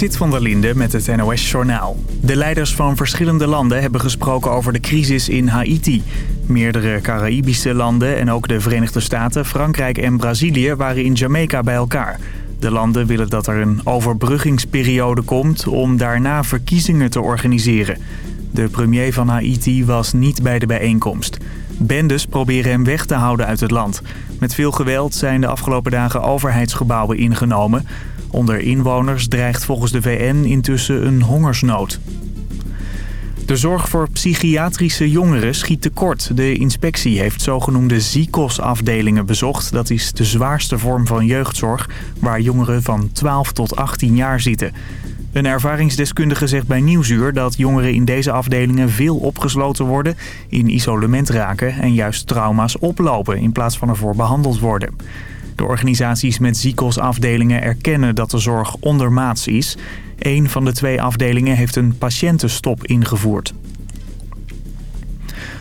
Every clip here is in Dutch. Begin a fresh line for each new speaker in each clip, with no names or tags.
Zit van der Linde met het NOS-journaal. De leiders van verschillende landen hebben gesproken over de crisis in Haiti. Meerdere Caraïbische landen en ook de Verenigde Staten, Frankrijk en Brazilië waren in Jamaica bij elkaar. De landen willen dat er een overbruggingsperiode komt om daarna verkiezingen te organiseren. De premier van Haiti was niet bij de bijeenkomst. Bendes proberen hem weg te houden uit het land. Met veel geweld zijn de afgelopen dagen overheidsgebouwen ingenomen. Onder inwoners dreigt volgens de VN intussen een hongersnood. De zorg voor psychiatrische jongeren schiet tekort. De inspectie heeft zogenoemde ZICOS-afdelingen bezocht. Dat is de zwaarste vorm van jeugdzorg waar jongeren van 12 tot 18 jaar zitten. Een ervaringsdeskundige zegt bij Nieuwsuur dat jongeren in deze afdelingen veel opgesloten worden, in isolement raken en juist trauma's oplopen in plaats van ervoor behandeld worden. De organisaties met ZICOS-afdelingen erkennen dat de zorg ondermaats is. Een van de twee afdelingen heeft een patiëntenstop ingevoerd.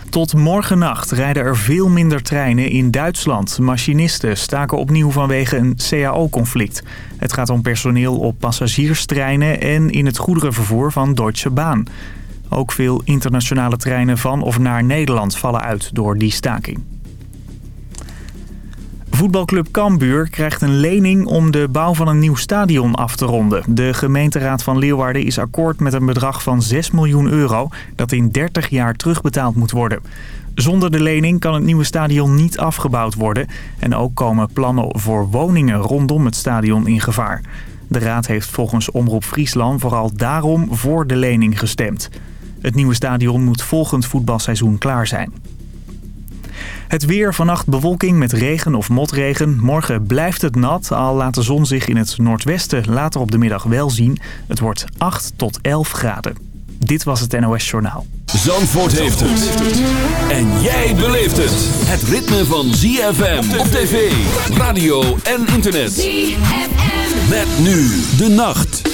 Tot morgennacht rijden er veel minder treinen in Duitsland. Machinisten staken opnieuw vanwege een CAO-conflict. Het gaat om personeel op passagierstreinen en in het goederenvervoer van Deutsche Bahn. Ook veel internationale treinen van of naar Nederland vallen uit door die staking. Voetbalclub Cambuur krijgt een lening om de bouw van een nieuw stadion af te ronden. De gemeenteraad van Leeuwarden is akkoord met een bedrag van 6 miljoen euro... dat in 30 jaar terugbetaald moet worden. Zonder de lening kan het nieuwe stadion niet afgebouwd worden... en ook komen plannen voor woningen rondom het stadion in gevaar. De raad heeft volgens Omroep Friesland vooral daarom voor de lening gestemd. Het nieuwe stadion moet volgend voetbalseizoen klaar zijn. Het weer, vannacht bewolking met regen of motregen. Morgen blijft het nat, al laat de zon zich in het noordwesten later op de middag wel zien. Het wordt 8 tot 11 graden. Dit was het NOS Journaal.
Zandvoort heeft het. En jij beleeft het. Het ritme van ZFM op tv, radio en internet. ZFM. Met nu de nacht.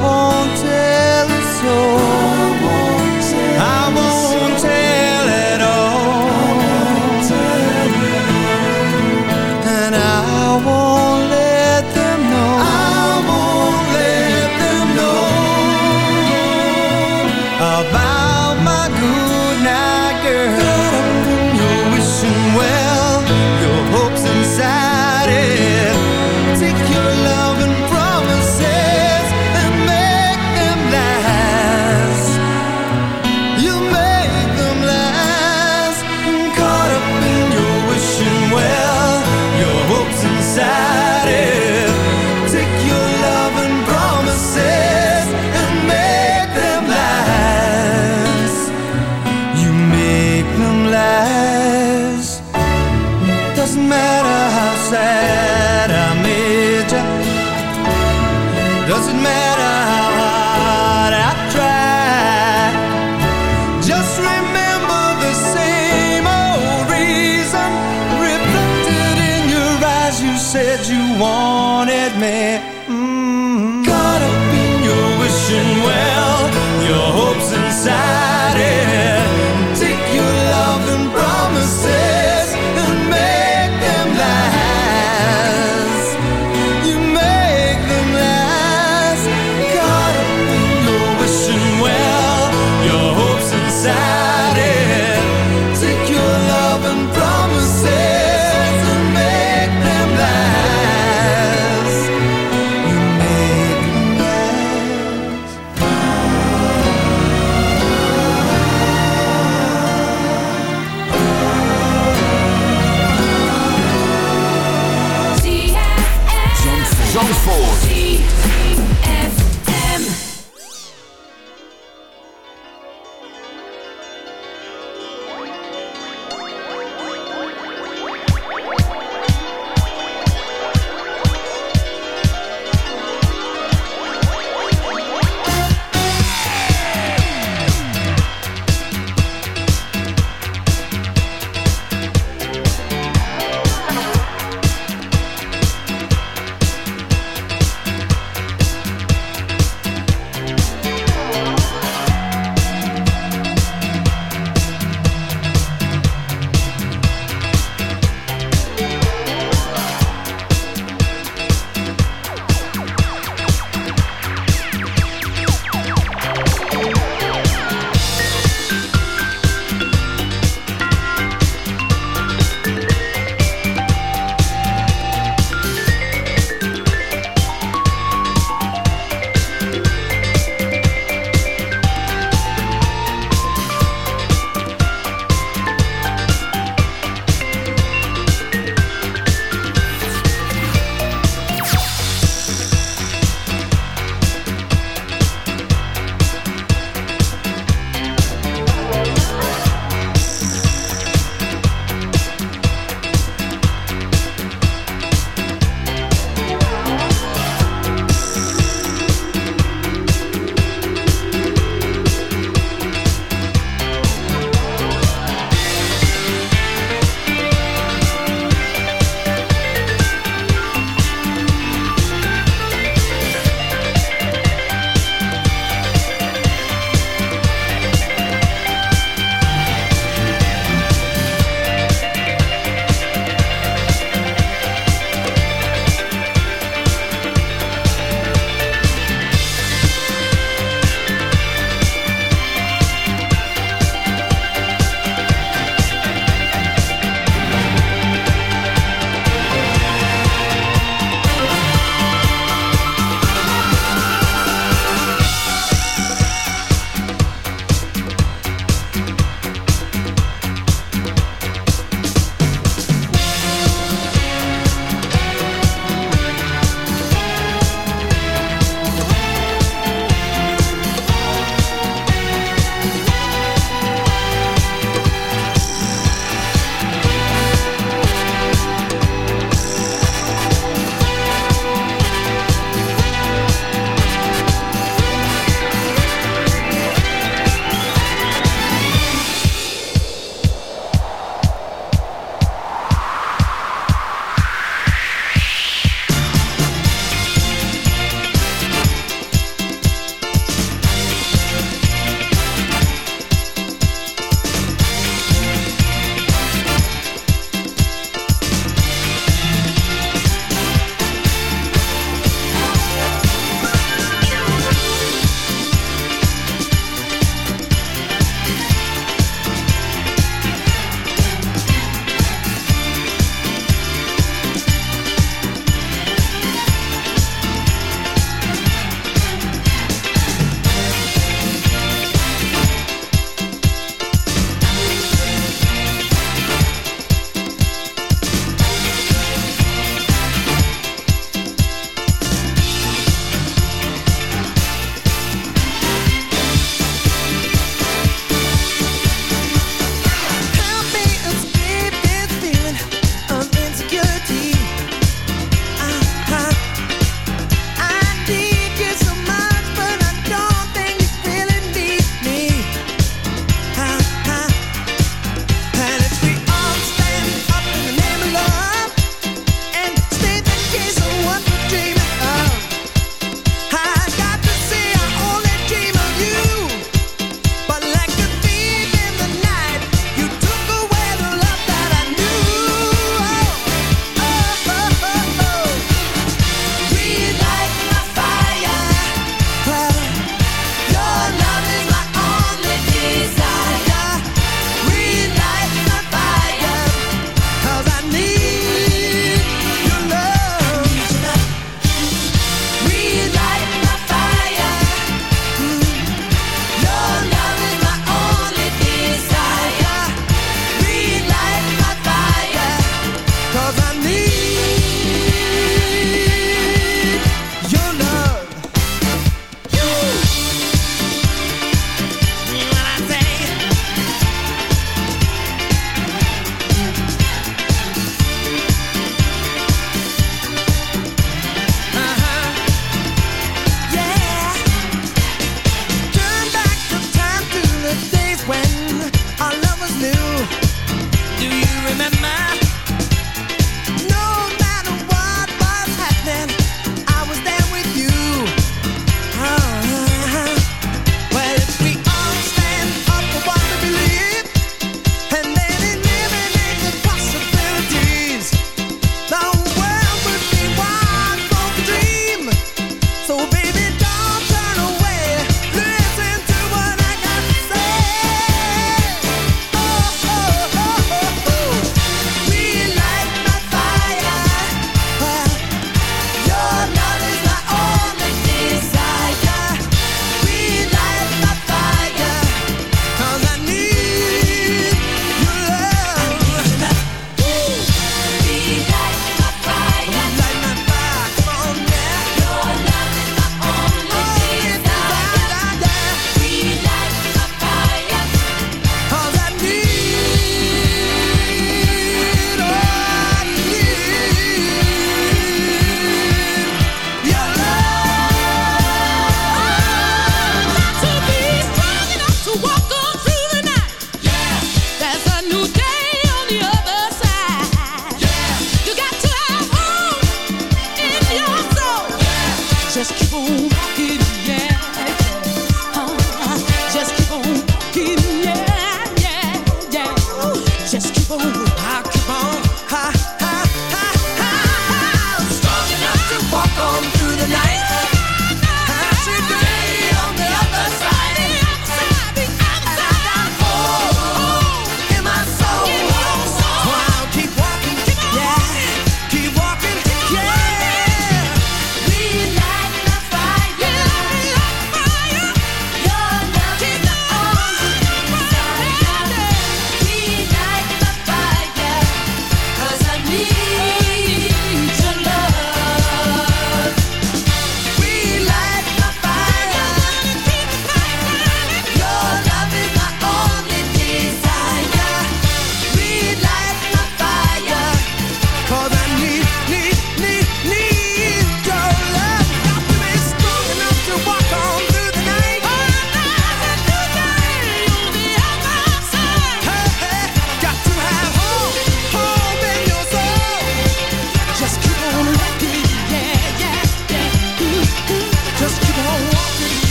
home.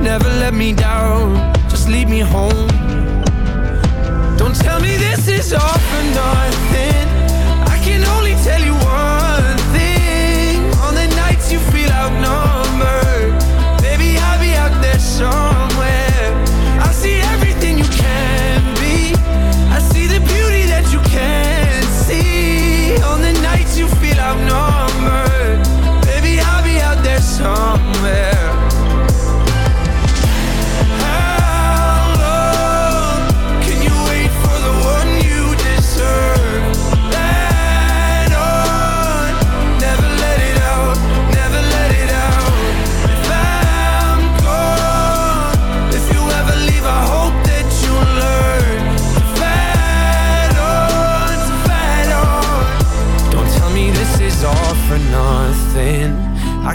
Never let me down, just lead me home. Don't tell me this is all for nothing. I can only tell you one thing On the nights you feel outnumbered